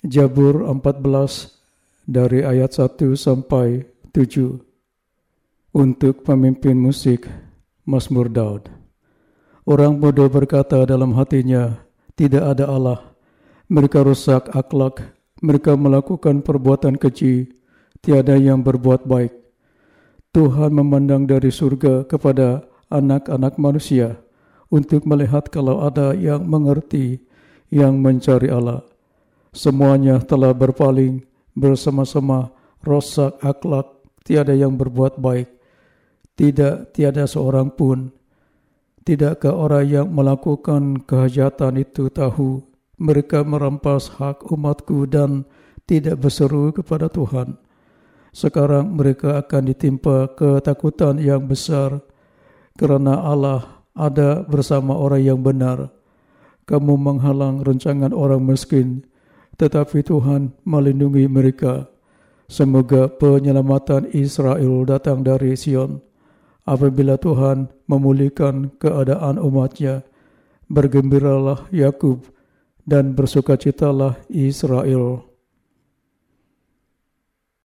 Jabur 14 dari ayat 1 sampai 7 untuk pemimpin musik Mazmur Daud. Orang bodoh berkata dalam hatinya, tidak ada Allah. Mereka rusak akhlak, mereka melakukan perbuatan keji, tiada yang berbuat baik. Tuhan memandang dari surga kepada anak-anak manusia untuk melihat kalau ada yang mengerti, yang mencari Allah. Semuanya telah berpaling bersama-sama rosak akhlak, tiada yang berbuat baik. Tidak tiada seorang pun. Tidakkah orang yang melakukan kehajatan itu tahu mereka merampas hak umatku dan tidak berseru kepada Tuhan. Sekarang mereka akan ditimpa ketakutan yang besar kerana Allah ada bersama orang yang benar. Kamu menghalang rencangan orang miskin tetapi Tuhan melindungi mereka. Semoga penyelamatan Israel datang dari Sion. Apabila Tuhan memulihkan keadaan umatnya, bergembiralah Yakub dan bersukacitalah Israel.